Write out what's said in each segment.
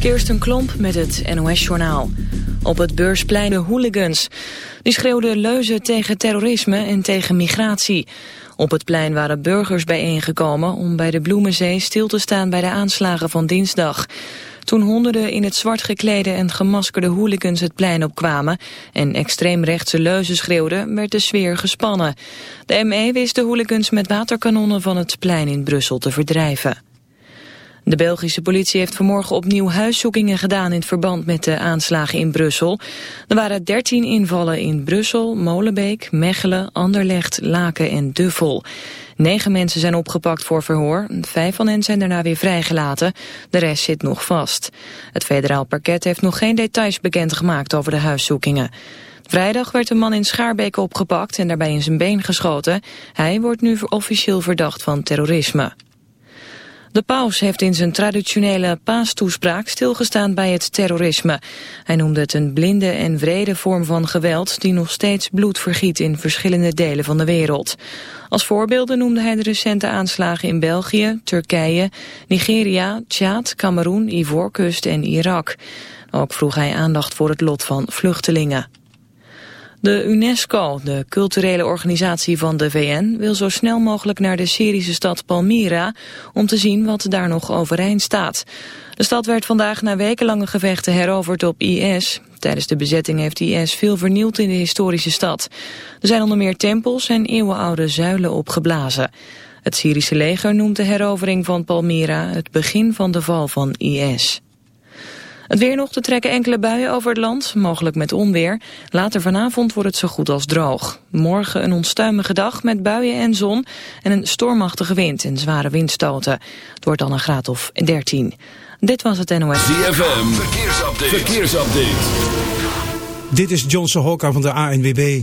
Kirsten Klomp met het NOS-journaal. Op het beursplein de hooligans. Die schreeuwden leuzen tegen terrorisme en tegen migratie. Op het plein waren burgers bijeengekomen om bij de Bloemenzee stil te staan bij de aanslagen van dinsdag. Toen honderden in het zwart geklede en gemaskerde hooligans het plein opkwamen en extreemrechtse leuzen schreeuwden, werd de sfeer gespannen. De ME wist de hooligans met waterkanonnen van het plein in Brussel te verdrijven. De Belgische politie heeft vanmorgen opnieuw huiszoekingen gedaan in verband met de aanslagen in Brussel. Er waren 13 invallen in Brussel, Molenbeek, Mechelen, Anderlecht, Laken en Duffel. Negen mensen zijn opgepakt voor verhoor. Vijf van hen zijn daarna weer vrijgelaten. De rest zit nog vast. Het federaal parket heeft nog geen details bekendgemaakt over de huiszoekingen. Vrijdag werd een man in Schaarbeek opgepakt en daarbij in zijn been geschoten. Hij wordt nu officieel verdacht van terrorisme. De paus heeft in zijn traditionele paastoespraak stilgestaan bij het terrorisme. Hij noemde het een blinde en wrede vorm van geweld die nog steeds bloed vergiet in verschillende delen van de wereld. Als voorbeelden noemde hij de recente aanslagen in België, Turkije, Nigeria, Tjaad, Cameroen, Ivoorkust en Irak. Ook vroeg hij aandacht voor het lot van vluchtelingen. De UNESCO, de culturele organisatie van de VN, wil zo snel mogelijk naar de Syrische stad Palmyra om te zien wat daar nog overeind staat. De stad werd vandaag na wekenlange gevechten heroverd op IS. Tijdens de bezetting heeft IS veel vernield in de historische stad. Er zijn onder meer tempels en eeuwenoude zuilen opgeblazen. Het Syrische leger noemt de herovering van Palmyra het begin van de val van IS. Het weer nog te trekken enkele buien over het land, mogelijk met onweer. Later vanavond wordt het zo goed als droog. Morgen een onstuimige dag met buien en zon en een stormachtige wind en zware windstoten. Het wordt dan een graad of 13. Dit was het NOS. ZFM, verkeersupdate. verkeersupdate. Dit is Johnson Hokka van de ANWB.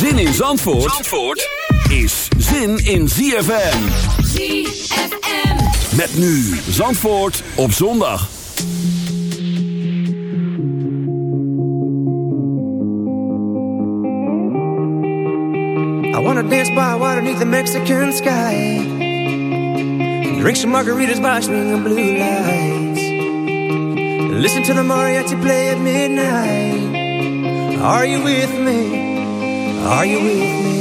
Zin in Zandvoort, Zandvoort is zin in ZFM. ZFM. Met nu Zandvoort op zondag. I wanna dance by water beneath the Mexican sky. Drink some margaritas by swinging blue lights. Listen to the mariachi play at midnight. Are you with me? Are you with me?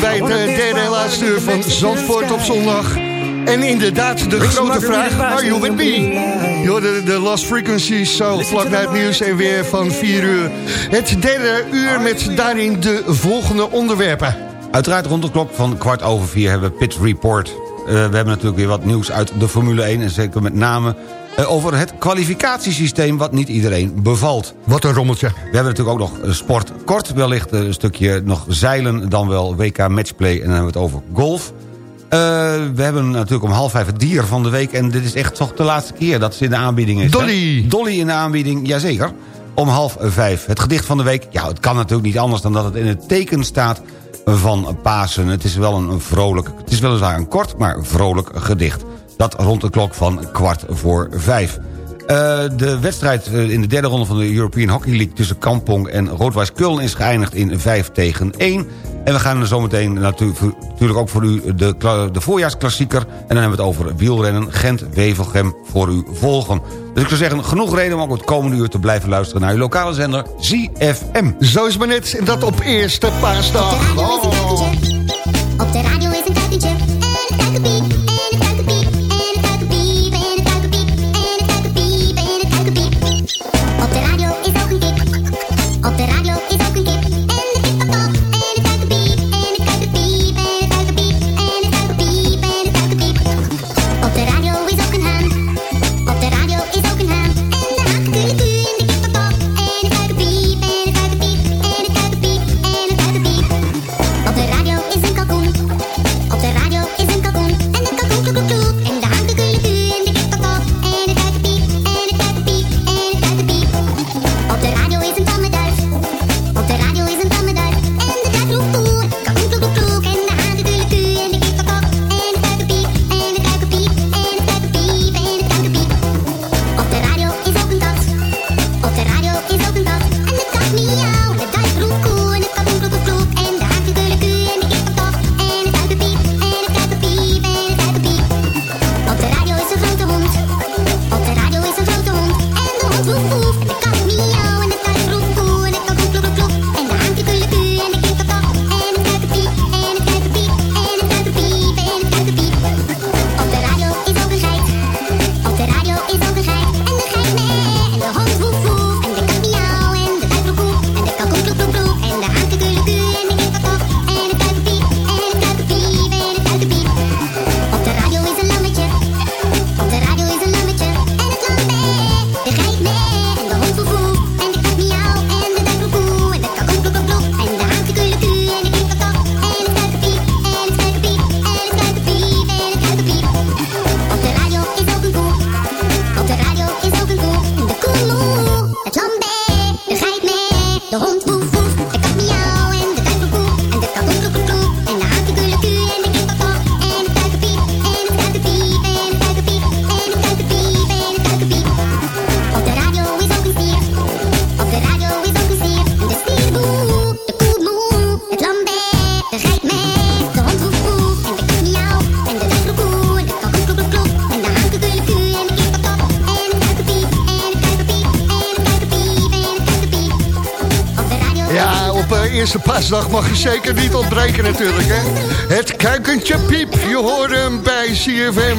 Welkom bij het eh, derde en laatste uur van Zandvoort op zondag. En inderdaad, de grote vraag, are you with me? Je hoorde de Last Frequencies zo vlak na het nieuws en weer van 4 uur. Het derde uur met daarin de volgende onderwerpen. Uiteraard rond de klok van kwart over vier hebben we Pit Report. Eh, we hebben natuurlijk weer wat nieuws uit de Formule 1... en zeker met name eh, over het kwalificatiesysteem... wat niet iedereen bevalt. Wat een rommeltje. We hebben natuurlijk ook nog eh, sport kort. Wellicht een stukje nog zeilen, dan wel WK Matchplay... en dan hebben we het over golf. Eh, we hebben natuurlijk om half vijf het dier van de week... en dit is echt toch de laatste keer dat ze in de aanbieding is. hè? Dolly. Dolly in de aanbieding, jazeker. Om half vijf. Het gedicht van de week, ja, het kan natuurlijk niet anders... dan dat het in het teken staat van Pasen. Het is wel een vrolijk, het is weliswaar een kort, maar vrolijk gedicht. Dat rond de klok van kwart voor vijf. Eh, de wedstrijd eh, in de derde ronde van de European Hockey League... tussen Kampong en Roodwijs Kuln is geëindigd in 5 tegen 1. En we gaan er zometeen natuurlijk ook voor u de, de voorjaarsklassieker... en dan hebben we het over wielrennen Gent-Wevelgem voor u volgen. Dus ik zou zeggen, genoeg reden om ook het komende uur te blijven luisteren... naar uw lokale zender ZFM. Zo is maar net, en dat op eerste paasdag. Oh. Op de radio is een kuikentje. En het kuikenpiep. En het kuikenpiep. En Ja, op eh, eerste paasdag mag je zeker niet ontbreken natuurlijk, hè. Het kuikentje piep, je hoort hem bij CFM.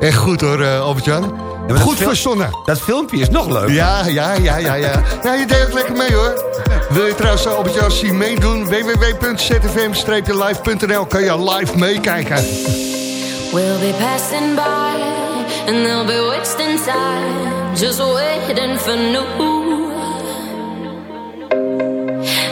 Echt goed hoor, eh, Albert-Jan. goed verzonnen. Dat filmpje is nog leuk. Ja, ja, ja, ja, ja. Ja, je deed ook lekker mee hoor. Wil je trouwens eh, Albert-Jan zien meedoen? www.zfm-live.nl kan je live meekijken. We'll be passing by and they'll be wasting time just waiting for new.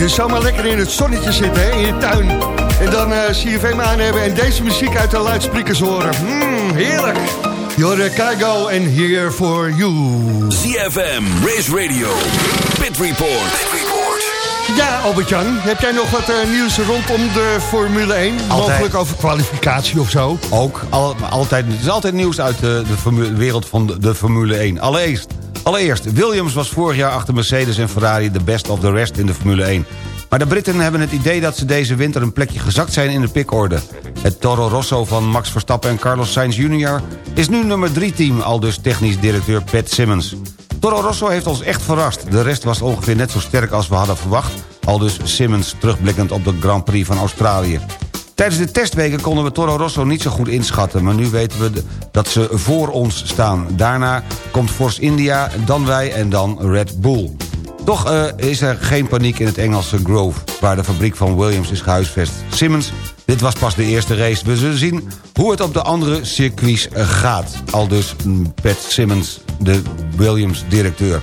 Je zou maar lekker in het zonnetje zitten, hè, in je tuin. En dan eh CFM aan hebben en deze muziek uit de luidsprekers horen. Mm, heerlijk. Jorde Kaigo en Here For You. ZFM, Race Radio, Pit Report. Ja, Albert-Jan, heb jij nog wat eh, nieuws rondom de Formule 1? Mogelijk over kwalificatie of zo? Ook, al, altijd, het is altijd nieuws uit de, de formu- wereld van de, de Formule 1. Allereerst, allereerst, Williams was vorig jaar achter Mercedes en Ferrari de best of the rest in de Formule 1. Maar de Britten hebben het idee dat ze deze winter een plekje gezakt zijn in de pickorde. Het Toro Rosso van Max Verstappen en Carlos Sainz Jr. is nu nummer 3 team, al dus technisch directeur Pat Simmons. Toro Rosso heeft ons echt verrast. De rest was ongeveer net zo sterk als we hadden verwacht. Al dus Simmons terugblikkend op de Grand Prix van Australië. Tijdens de testweken konden we Toro Rosso niet zo goed inschatten... maar nu weten we dat ze voor ons staan. Daarna komt Force India, dan wij en dan Red Bull. Toch eh, is er geen paniek in het Engelse Grove... waar de fabriek van Williams is gehuisvest. Simmons, dit was pas de eerste race. We zullen zien hoe het op de andere circuits eh, gaat. Al dus mm, Pat Simmons, de Williams-directeur.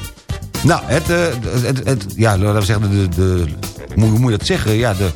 Nou, het, eh, het, het, ja, laten we zeggen, de, de, moet je dat zeggen? Ja, de,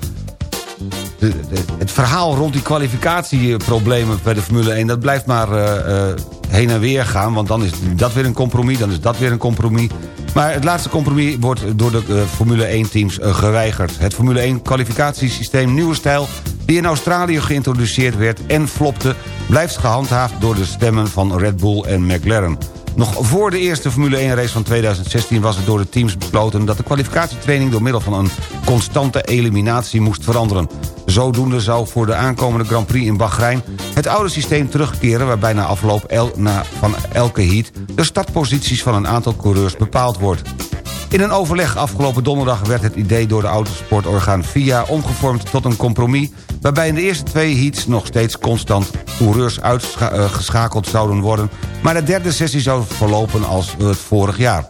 het verhaal rond die kwalificatieproblemen bij de Formule 1... dat blijft maar eh, eh, heen en weer gaan. Want dan is dat weer een compromis, dan is dat weer een compromis. Maar het laatste compromis wordt door de eh, Formule 1-teams geweigerd. Het Formule 1-kwalificatiesysteem Nieuwe Stijl... die in Australië geïntroduceerd werd en flopte... blijft gehandhaafd door de stemmen van Red Bull en McLaren. Nog voor de eerste Formule 1 race van 2016 was het door de teams besloten... dat de kwalificatietraining door middel van een constante eliminatie moest veranderen. Zodoende zou voor de aankomende Grand Prix in Bahrein... het oude systeem terugkeren waarbij na afloop el- na, van elke heat... de startposities van een aantal coureurs bepaald wordt. In een overleg afgelopen donderdag werd het idee door de autosportorgaan FIA omgevormd tot een compromis... waarbij in de eerste twee heats nog steeds constant coureurs uitgeschakeld zouden worden... maar de derde sessie zou verlopen als het vorig jaar.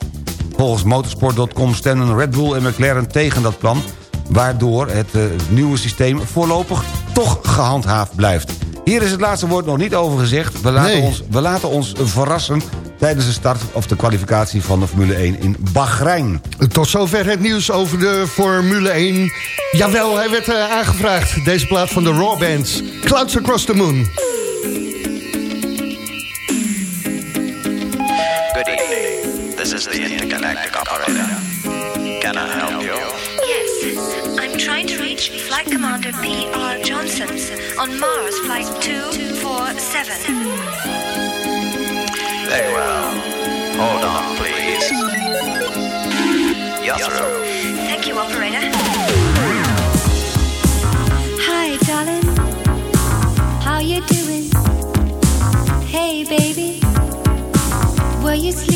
Volgens motorsport.com stemden Red Bull en McLaren tegen dat plan... waardoor het eh, nieuwe systeem voorlopig toch gehandhaafd blijft. Hier is het laatste woord nog niet over gezegd. We laten, Nee. ons, we laten ons verrassen tijdens de start of de kwalificatie van de Formule 1 in Bahrein. Tot zover het nieuws over de Formule 1. Jawel, hij werd eh, aangevraagd. Deze plaat van de Raw Bands. Clouds Across the Moon. Good evening. This is the intergalactic operator. Can I help you? Yes, I'm trying to reach Flight Commander P.R. Johnson on Mars Flight 247. Very well. Hold on, please. You're through. Thank you, operator. Hi, darling. How you doing? Hey, baby. Were you sleeping?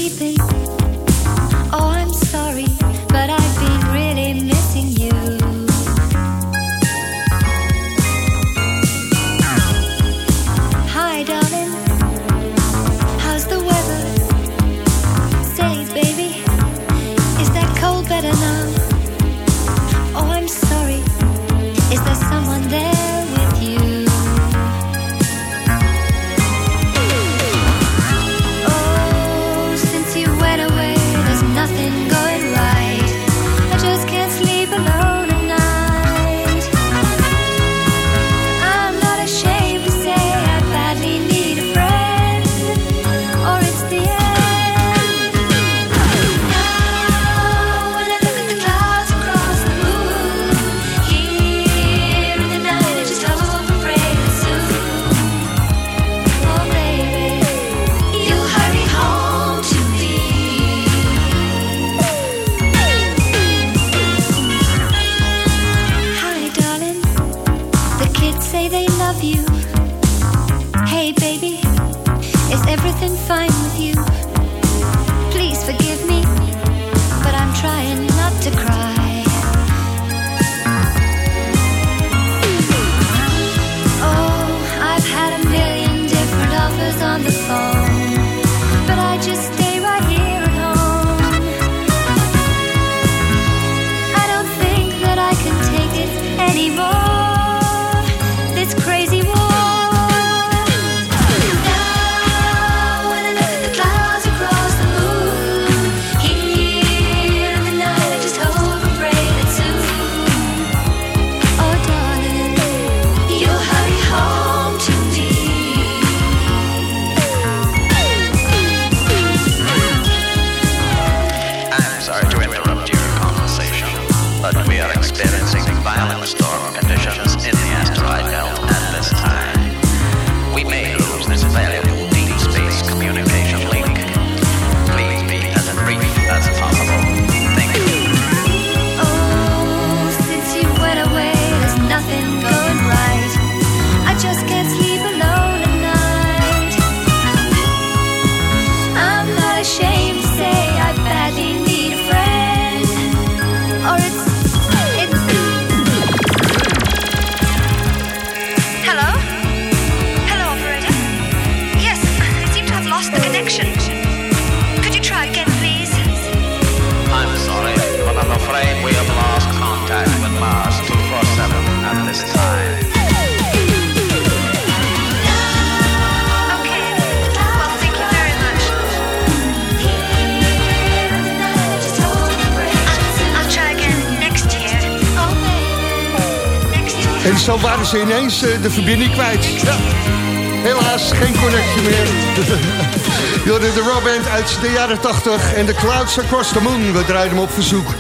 Ze ineens eh, de verbinding kwijt. Ja. Helaas, geen connectie meer. Jullie de Raw Band uit de jaren 80 en de Clouds Across the Moon. We draaien hem op verzoek.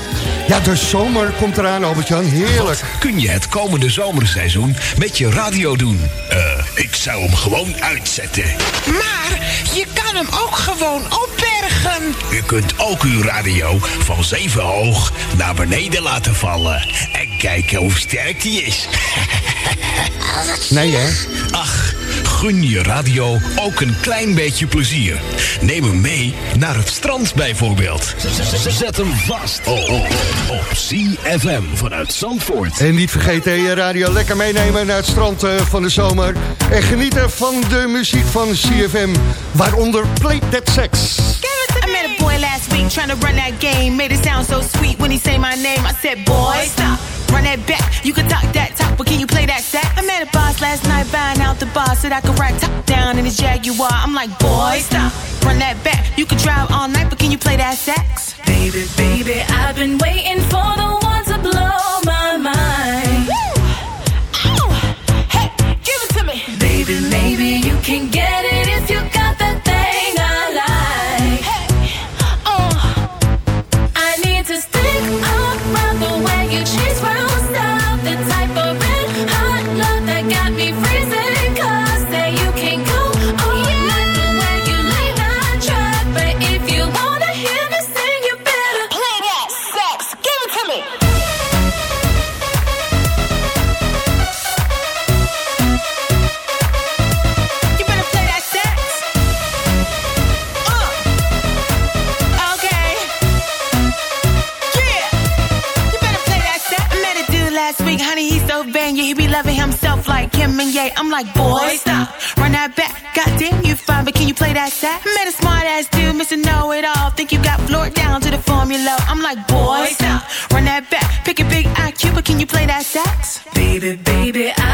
Ja, de zomer komt eraan, Albert-Jan. Heerlijk. Kun je het komende zomerseizoen met je radio doen? Eh, ik zou hem gewoon uitzetten. Maar je kan hem ook gewoon opbergen. U kunt ook uw radio van zeven hoog naar beneden laten vallen. En kijken hoe sterk die is. Nee, hè? Ach, gun je radio ook een klein beetje plezier. Neem hem mee naar het strand bijvoorbeeld. Zet hem vast oh, oh, op CFM vanuit Zandvoort. En niet vergeten je radio lekker meenemen naar het strand eh, van de zomer. En genieten van de muziek van CFM. Waaronder Play That Sex. I met a boy last week trying to run that game. Made it sound so sweet when he say my name. I said, boy, stop. Run that back. You can talk that talk, but can you play that sax? A boss last night buying out the bar. Said I could ride top down in his Jaguar. I'm like, boy, stop. Run that back. You can drive all night, but can you play that sax? Baby, baby, I've been waiting for the one to blow my mind. Hey, give it to me. Baby, maybe you can get like, boy, stop, run that back. Goddamn, you fine, but can you play that sax? Met a smart ass dude, Mr. Know It All. Think you got floored down to the formula. I'm like, boy, stop, run that back. Pick a big IQ, but can you play that sax? Baby, baby, I've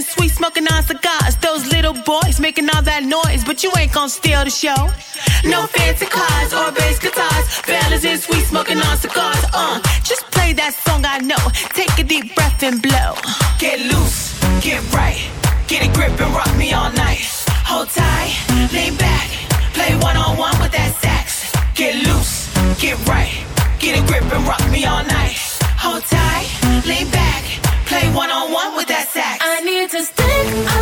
Sweet smoking on cigars. Those little boys making all that noise, but you ain't gonna steal the show. No fancy cars or bass guitars. Fellas in sweet smoking on cigars. Uh, just play that song I know. Take a deep breath and blow. Get loose, get right. Get a grip and rock me all night. Hold tight, lean back. Play one on one with that sax. Get loose, get right. Get a grip and rock me all night. Hold tight, lean back. To stick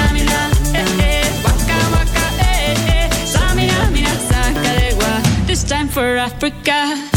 For Africa.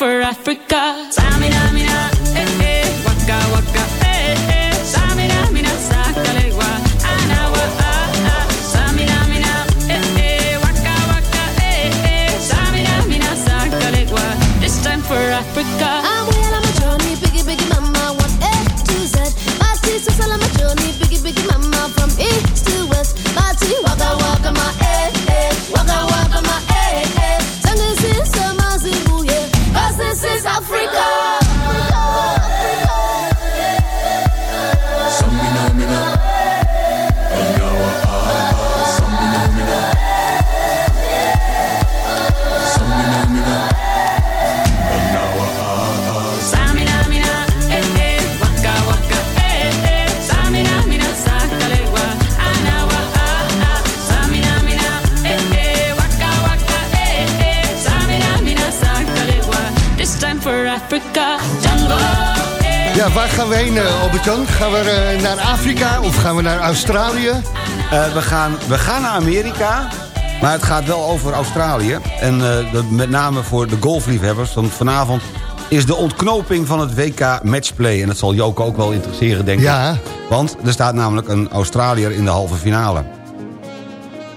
For Africa. Albert-Jan? Gaan we eh, naar Afrika of gaan we naar Australië? Eh, we, gaan, we gaan naar Amerika, maar het gaat wel over Australië. En eh, met name voor de golfliefhebbers. Want vanavond is de ontknoping van het WK Matchplay. En dat zal Joke ook wel interesseren, denk Ja. ik. Want er staat namelijk een Australiër in de halve finale.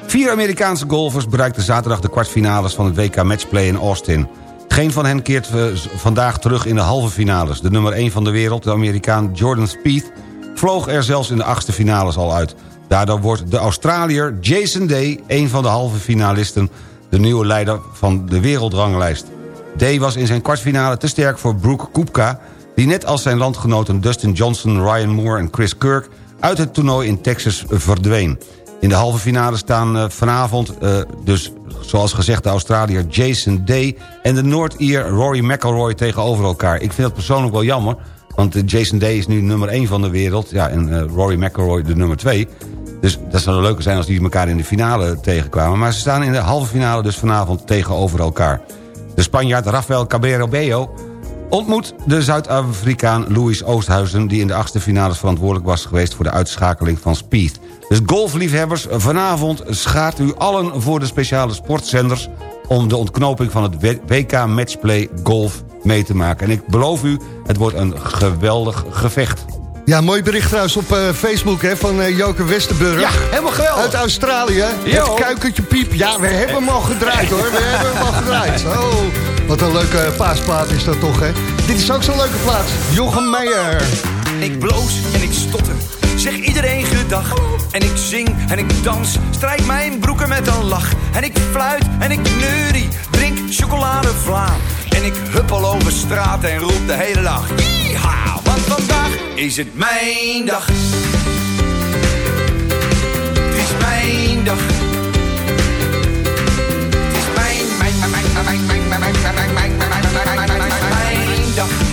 Vier Amerikaanse golfers bereikten zaterdag de kwartfinales van het WK Matchplay in Austin. Geen van hen keert eh, vandaag terug in de halve finales. De nummer 1 van de wereld, de Amerikaan Jordan Spieth... vloog er zelfs in de achtste finales al uit. Daardoor wordt de Australiër Jason Day, een van de halve finalisten... de nieuwe leider van de wereldranglijst. Day was in zijn kwartfinale te sterk voor Brooke Koepka... die net als zijn landgenoten Dustin Johnson, Ryan Moore en Chris Kirk... uit het toernooi in Texas verdween. In de halve finale staan eh, vanavond eh, dus, zoals gezegd... de Australiër Jason Day en de Noord-Ier Rory McIlroy tegenover elkaar. Ik vind dat persoonlijk wel jammer... want eh, Jason Day is nu nummer 1 van de wereld... Ja, en Rory McIlroy de nummer 2... Dus dat zou leuker zijn als die elkaar in de finale tegenkwamen. Maar ze staan in de halve finale dus vanavond tegenover elkaar. De Spanjaard Rafael Cabero Bello ontmoet de Zuid-Afrikaan Louis Oosthuizen... die in de achtste finales verantwoordelijk was geweest... voor de uitschakeling van Spieth. Dus golfliefhebbers, vanavond schaart u allen voor de speciale sportzenders... om de ontknoping van het WK Matchplay Golf mee te maken. En ik beloof u, het wordt een geweldig gevecht. Ja, mooi bericht trouwens op eh, Facebook hè, van eh, Joke Westerburg. Ja, helemaal geweldig. Uit Australië. Jo. Het kuikentje piep. Ja, we hebben hem al gedraaid hoor. We hebben hem al gedraaid. Oh, wat een leuke paasplaat is dat toch hè. Dit is ook zo'n leuke plaat. Jochem Meijer. Ik bloos en ik stotter, zeg iedereen gedag. En ik zing en ik dans, strijk mijn broeken met een lach. En ik fluit en ik neurie, drink chocoladevla. En ik huppel over straat en roep de hele dag. Yeeha, want vandaag is het mijn dag. Het is mijn dag. Het is mijn, mijn, mijn, mijn, mijn, mijn, mijn, mijn, mijn, mijn, mijn, mijn, mijn, mijn, mijn, mijn dag. Want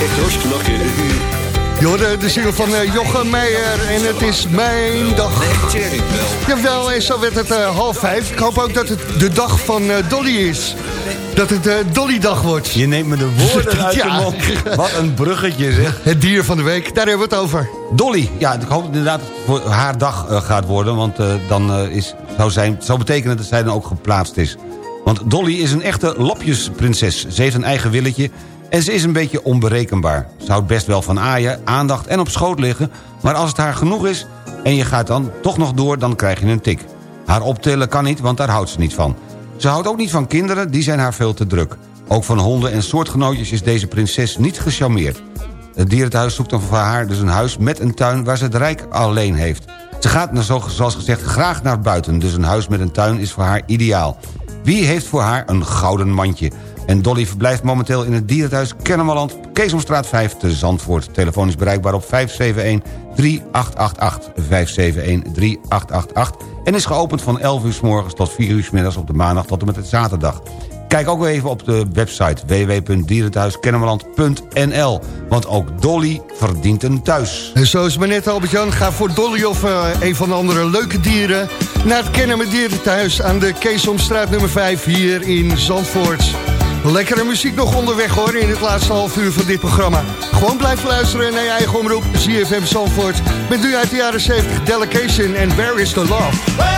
Echt lachen. De single van eh, Jochem Meijer en het is mijn dag. Jawel, en zo werd het eh, half vijf. Ik hoop ook dat het de dag van eh, Dolly is. Dat het eh, Dolly-dag wordt. Je neemt me de woorden uit Ja. de mond. Wat een bruggetje, zeg. Het dier van de week, daar hebben we het over. Dolly, ja, ik hoop inderdaad dat het voor haar dag gaat worden. Want eh, dan eh, is, zou, zijn, zou betekenen dat zij dan ook geplaatst is. Want Dolly is een echte lapjesprinses. Ze heeft een eigen willetje en ze is een beetje onberekenbaar. Ze houdt best wel van aaien, aandacht en op schoot liggen... maar als het haar genoeg is en je gaat dan toch nog door, dan krijg je een tik. Haar optillen kan niet, want daar houdt ze niet van. Ze houdt ook niet van kinderen, die zijn haar veel te druk. Ook van honden en soortgenootjes is deze prinses niet gecharmeerd. Het dierenthuis zoekt dan voor haar dus een huis met een tuin... waar ze het rijk alleen heeft. Ze gaat, zo- zoals gezegd, graag naar buiten. Dus een huis met een tuin is voor haar ideaal. Wie heeft voor haar een gouden mandje? En Dolly verblijft momenteel in het dierenthuis Kennemerland... Keesomstraat 5 te Zandvoort. Telefoon is bereikbaar op 571-3888. 571-3888. En is geopend van 11 uur s morgens tot 4 uur s middags op de maandag tot en met het zaterdag. Kijk ook even op de website www.dierenthuiskennemerland.nl. Want ook Dolly verdient een thuis. En zo is maar net, Albert-Jan. Ga voor Dolly of eh, een van de andere leuke dieren... naar het Kennen met Dierenthuis aan de Keesomstraat nummer 5 hier in Zandvoort. Lekkere muziek nog onderweg hoor in het laatste half uur van dit programma. Gewoon blijven luisteren naar je eigen omroep, ZFM Zandvoort. Met nu uit de jaren 70 Delegation Love? Where is the love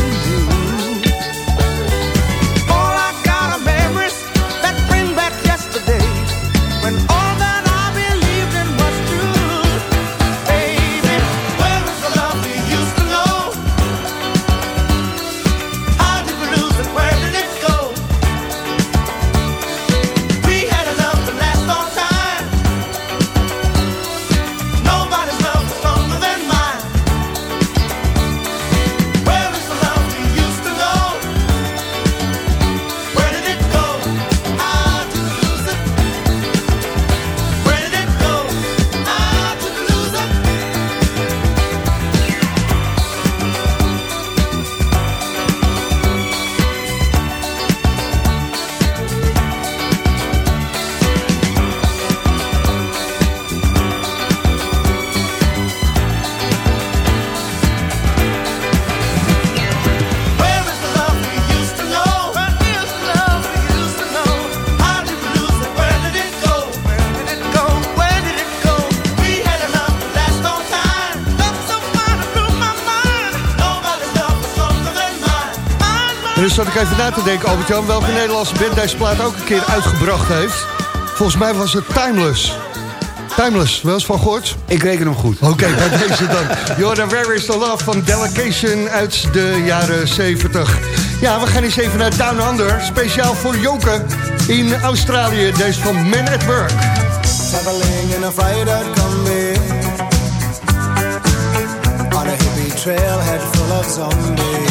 even na te denken, Albert-Jan... welke Nederlandse band deze plaat ook een keer uitgebracht heeft. Volgens mij was het Timeless. Timeless, wel eens van gehoord? Ik reken hem goed. Oké, bij deze dan. Jordan, Where is the Love van Delegation uit de jaren 70. Ja, we gaan eens even naar Down Under. Speciaal voor Joke in Australië. Deze van Men at Work. Traveling in a fried-out Kombi On a hippie trailhead full of zombies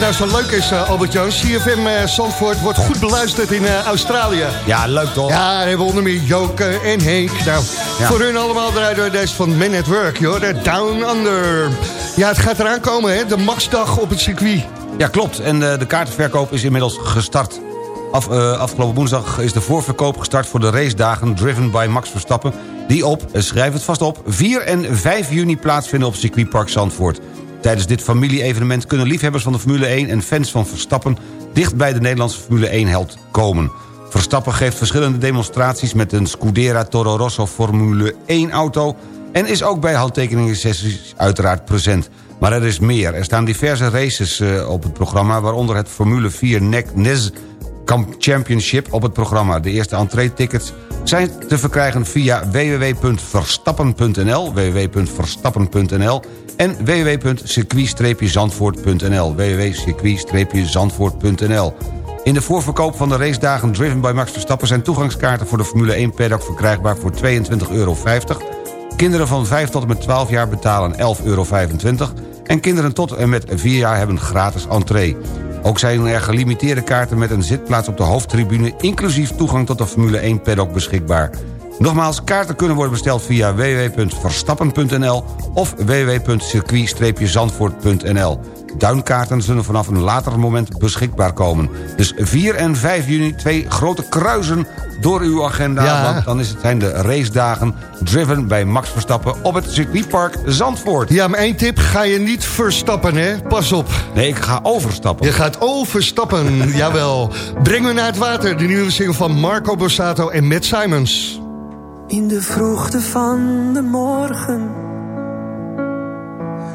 wat nou zo leuk is, eh, Albert-Jan? CFM eh, Zandvoort wordt goed beluisterd in eh, Australië. Ja, leuk toch? Ja, daar hebben we onder meer Joke en Henk. Nou, Ja. voor hun allemaal draaien door deze van Men at Work, joh. De Down Under. Ja, het gaat eraan komen, hè? De maxdag op het circuit. Ja, klopt. En de kaartenverkoop is inmiddels gestart. Af, afgelopen woensdag is de voorverkoop gestart voor de racedagen Driven by Max Verstappen... die op, schrijf het vast op, 4 en 5 juni plaatsvinden op circuitpark Zandvoort. Tijdens dit familie-evenement kunnen liefhebbers van de Formule 1 en fans van Verstappen... dicht bij de Nederlandse Formule 1-held komen. Verstappen geeft verschillende demonstraties met een Scudera Toro Rosso Formule 1-auto... en is ook bij handtekeningen-sessies uiteraard present. Maar er is meer. Er staan diverse races eh, op het programma... waaronder het Formule 4 NEC NES Championship op het programma. De eerste entree-tickets zijn te verkrijgen via www.verstappen.nl www.verstappen.nl en www.circuit-zandvoort.nl www.circuit-zandvoort.nl In de voorverkoop van de racedagen Driven by Max Verstappen... zijn toegangskaarten voor de Formule 1 paddock verkrijgbaar voor 22,50 euro. Kinderen van 5 tot en met 12 jaar betalen 11,25 euro. En kinderen tot en met 4 jaar hebben gratis entree. Ook zijn er gelimiteerde kaarten met een zitplaats op de hoofdtribune... inclusief toegang tot de Formule 1 paddock beschikbaar. Nogmaals, kaarten kunnen worden besteld via www.verstappen.nl of www.circuit-zandvoort.nl. Duinkaarten zullen vanaf een later moment beschikbaar komen. Dus 4 en 5 juni, twee grote kruisen door uw agenda. Ja. Want dan is het, zijn de racedagen driven bij Max Verstappen... op het circuitpark Zandvoort. Ja, maar één tip, ga je niet verstappen, hè? Pas op. Nee, ik ga overstappen. Je gaat overstappen, jawel. Breng me naar het water, de nieuwe single van Marco Borsato en Matt Simons. In de vroegte van de morgen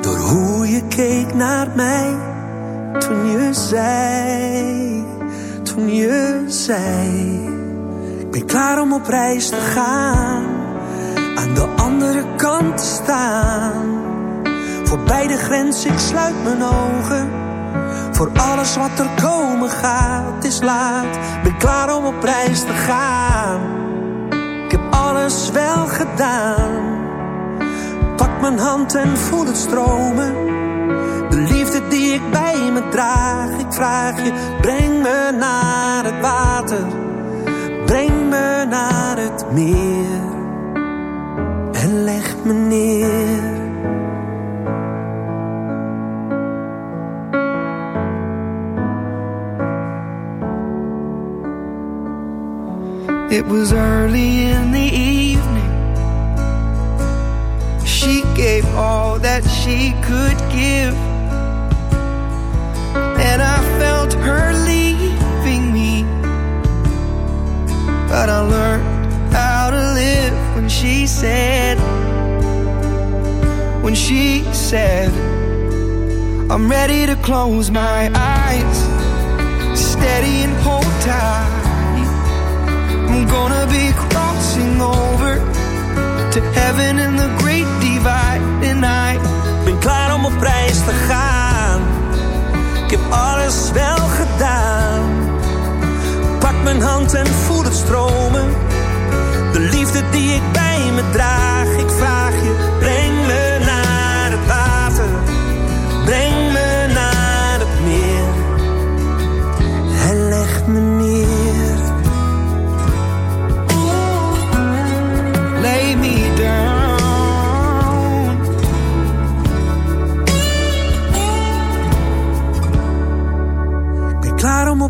Door hoe je keek naar mij. Toen je zei, toen je zei. Ik ben klaar om op reis te gaan. Aan de andere kant te staan. Voorbij de grens, ik sluit mijn ogen. Voor alles wat er komen gaat, is laat. Ben klaar om op reis te gaan. Ik heb alles wel gedaan. Mijn hand en voel het stromen. De liefde die ik bij me draag. Ik vraag je, breng me naar het water. Breng me naar het meer. En leg me neer. It was early in the evening. All that she could give. And I felt her leaving me. But I learned how to live when she said, when she said, I'm ready to close my eyes, steady and hold tight. I'm gonna be crossing over to heaven in the great divide. And I ben klaar om op reis te gaan. Ik heb alles wel gedaan. Pak mijn hand en voel het stromen. De liefde die ik bij me draag. Ik vraag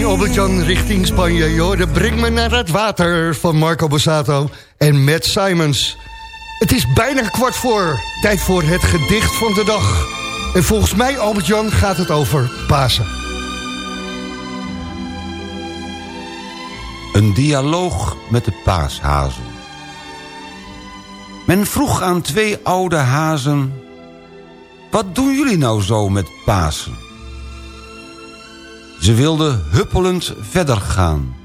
Ging Albert-Jan richting Spanje. Joh, de breng me naar het water van Marco Borsato en Matt Simons. Het is bijna kwart voor. Tijd voor het gedicht van de dag. En volgens mij, Albert-Jan, gaat het over Pasen. Een dialoog met de paashazen. Men vroeg aan twee oude hazen... Wat doen jullie nou zo met Pasen? Ze wilden huppelend verder gaan.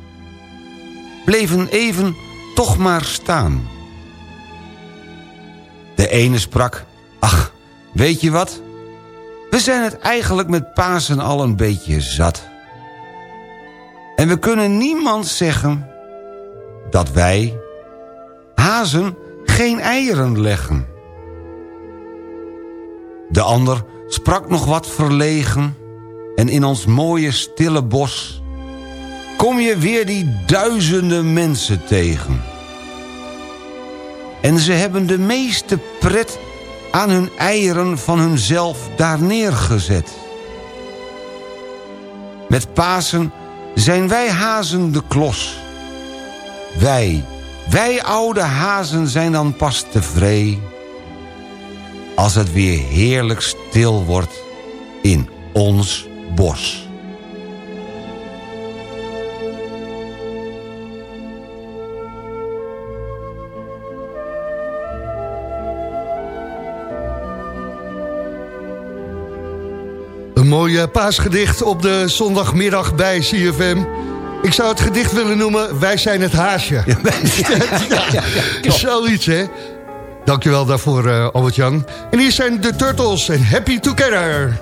Bleven even toch maar staan. De ene sprak... Ach, weet je wat? We zijn het eigenlijk met Pasen al een beetje zat. En we kunnen niemand zeggen dat wij hazen geen eieren leggen. De ander sprak nog wat verlegen... en in ons mooie stille bos... kom je weer die duizenden mensen tegen. En ze hebben de meeste pret aan hun eieren van hunzelf daar neergezet. Met Pasen zijn wij hazen de klos. Wij, wij oude hazen zijn dan pas tevreden... als het weer heerlijk stil wordt in ons bos. Een mooi eh, paasgedicht op de zondagmiddag bij CFM. Ik zou het gedicht willen noemen... Wij zijn het haasje. Ja, Zoiets, hè? Dankjewel daarvoor, eh, Albert-Jan. En hier zijn de Turtles en Happy Together.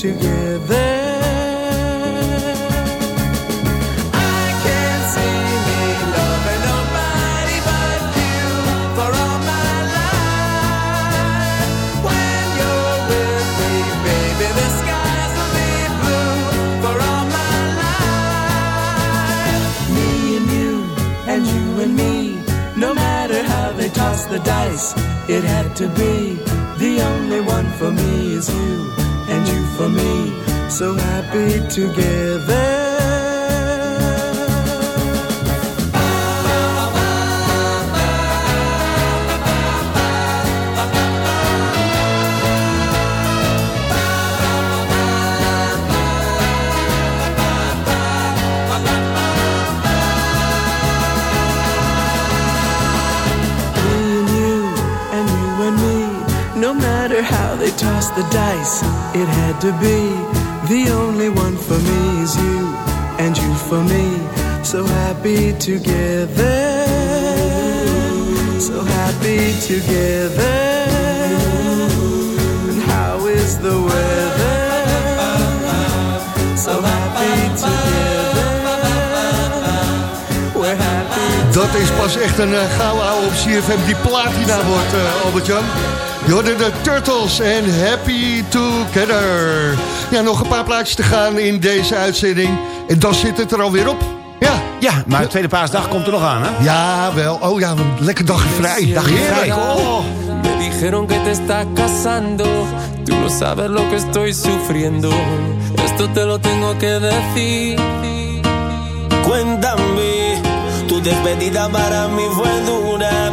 Together. Together. No matter how they toss the dice, it had to be. The only one for me is you, and you for me. So happy together. So happy together. Dat is pas echt een uh, gouden ouwe op CFM die platina wordt, eh, Albert-Jan. Je de Turtles en Happy Together. Ja, nog een paar plaatjes te gaan in deze uitzending. En dan zit het er alweer op. Ja, ja maar de tweede paasdag komt er nog aan, hè? Ja, wel. Oh ja, een lekker dagje vrij. Dagje vrij. Oh. Me dijeron que te estás casando. Tú no sabes lo que estoy sufriendo. Esto te lo tengo que decir. Despedida para mí fue dura.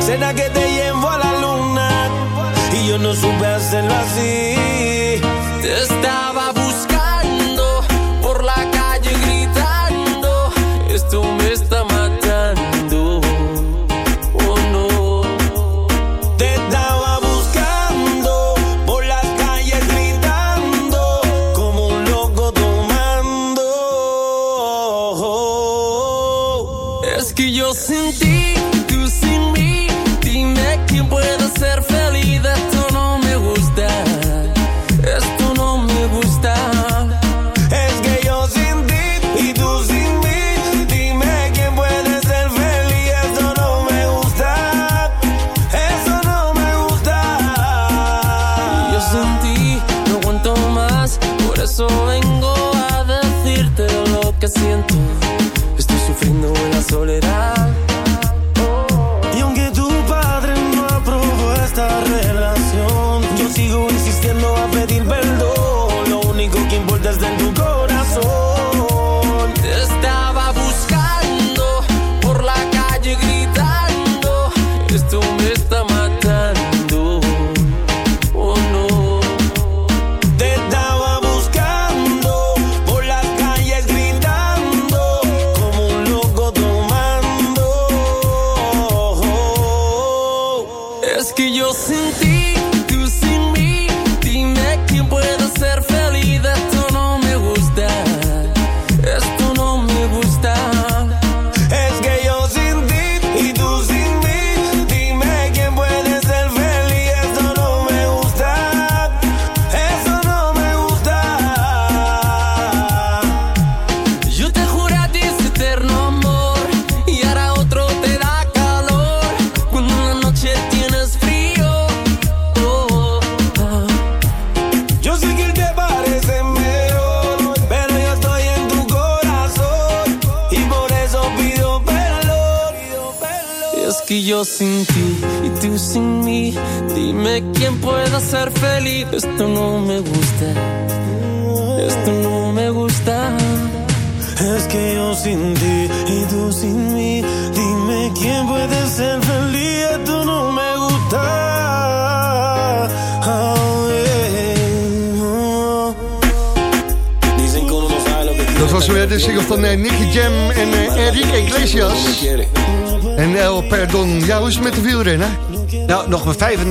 Será que te llevo a la luna y yo no supe hacerlo así. Estaba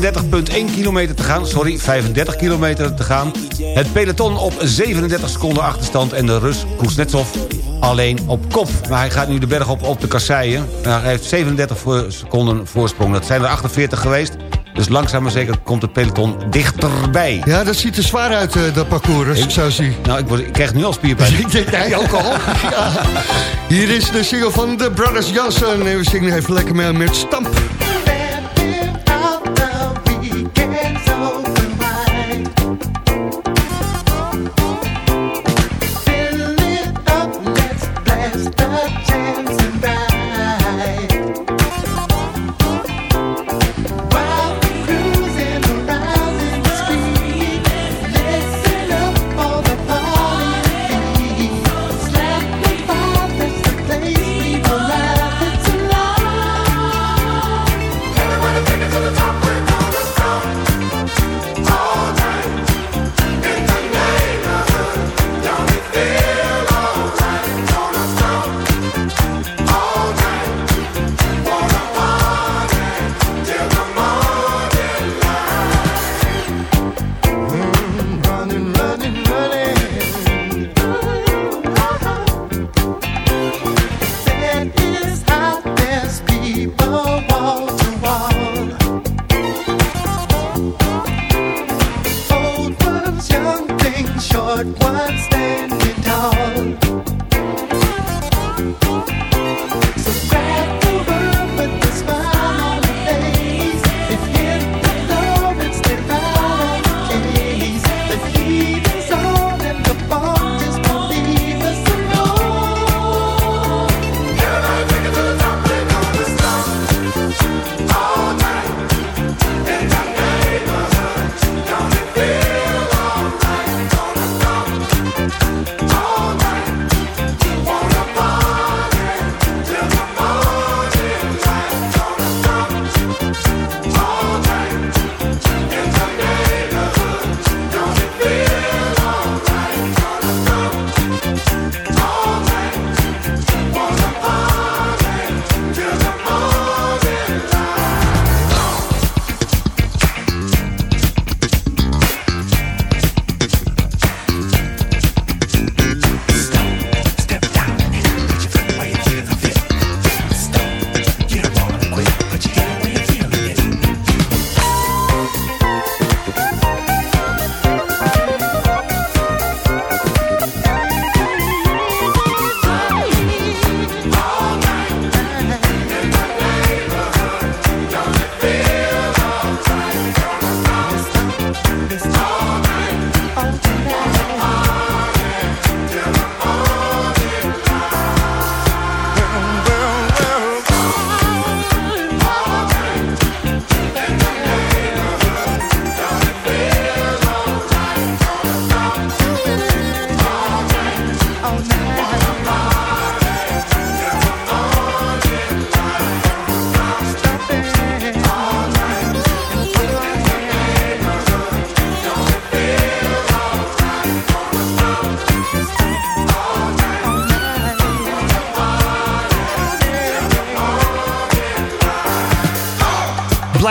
35,1 kilometer te gaan. Sorry, 35 kilometer te gaan. Het peloton op 37 seconden achterstand... en de Rus Kuznetsov alleen op kop. Maar hij gaat nu de berg op op de kasseien. Nou, hij heeft 37 voor- seconden voorsprong. Dat zijn er 48 geweest. Dus langzaam maar zeker komt het peloton dichterbij. Ja, dat ziet er zwaar uit, eh, dat parcours, als ik zo zie. Nou, ik, word, ik krijg nu al spierpijn. Ik denk, jij ook al. Ja. Hier is de single van The Brothers Johnson. En we zingen even lekker mee met Stamp.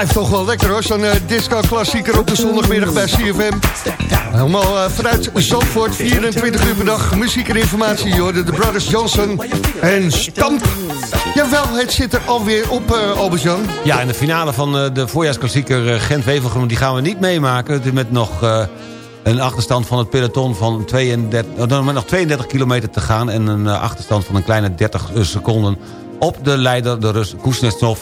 Blijft toch wel lekker hoor. Zo'n eh, disco-klassieker op de zondagmiddag bij CFM. Helemaal eh, vanuit Zandvoort, 24 uur per dag. Muziek en informatie, joh. De Brothers Johnson en Stamp. Jawel, het zit er alweer op, eh Albert-Jan. Ja, en de finale van de voorjaarsklassieker Gent-Wevelgem... die gaan we niet meemaken. Met nog een achterstand van het peloton van 32... oh, dan met nog 32 kilometer te gaan... en een achterstand van een kleine 30 seconden... op de leider, de Rus Kuznetsov.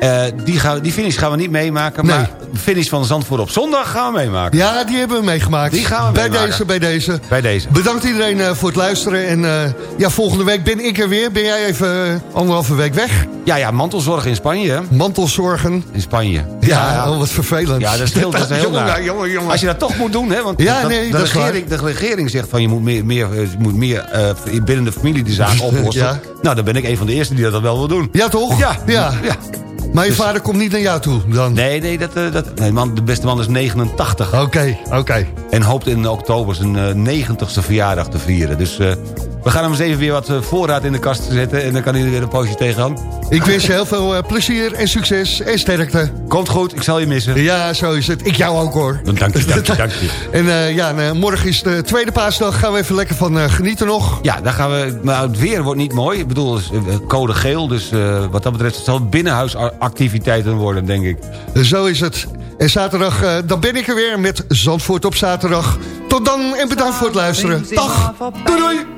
Eh, die, gaan, die finish gaan we niet meemaken... maar de finish van Zandvoort op zondag gaan we meemaken. Ja, die hebben we meegemaakt. Die gaan we bij meemaken. deze, bij deze. Bij deze. Bedankt iedereen eh, voor het luisteren. En eh, ja, volgende week ben ik er weer. Ben jij even anderhalve week weg? Ja, ja, mantelzorg in Spanje. Mantelzorgen. In Spanje. Ja, oh, wat vervelend. Ja, dat is heel, dat is heel Jongen, naar. jongen, jongen. Als je dat toch moet doen, hè, want Ja, dat- nee, de, dat regering, de regering zegt van je moet meer, meer, moet meer binnen de familie die zaken oplossen. Ja. Nou, dan ben ik een van de eerste die dat wel wil doen. Ja, toch? Ja. ja. ja. Maar je Dus- vader komt niet naar jou toe dan? Nee, nee, dat, eh, dat, nee man, de beste man is 89. Oké, oké. En hoopt in oktober zijn eh, 90ste verjaardag te vieren. Dus eh, we gaan hem eens even weer wat eh, voorraad in de kast zetten. En dan kan hij er weer een poosje tegenaan. Ik wens je heel veel eh, plezier en succes en sterkte. Komt goed, ik zal je missen. Ja, zo is het. Ik jou ook hoor. Dank je, dank je, dank je. En eh, ja, en, morgen is de tweede paasdag. Gaan we even lekker van genieten nog. Ja, daar gaan we. Maar het weer wordt niet mooi. Ik bedoel, het is, code geel. Dus eh, wat dat betreft zal het binnenhuisactiviteiten worden, denk ik. Zo is het. En zaterdag, dan ben ik er weer met Zandvoort op zaterdag. Tot dan en bedankt voor het luisteren. Dag. Doei doei.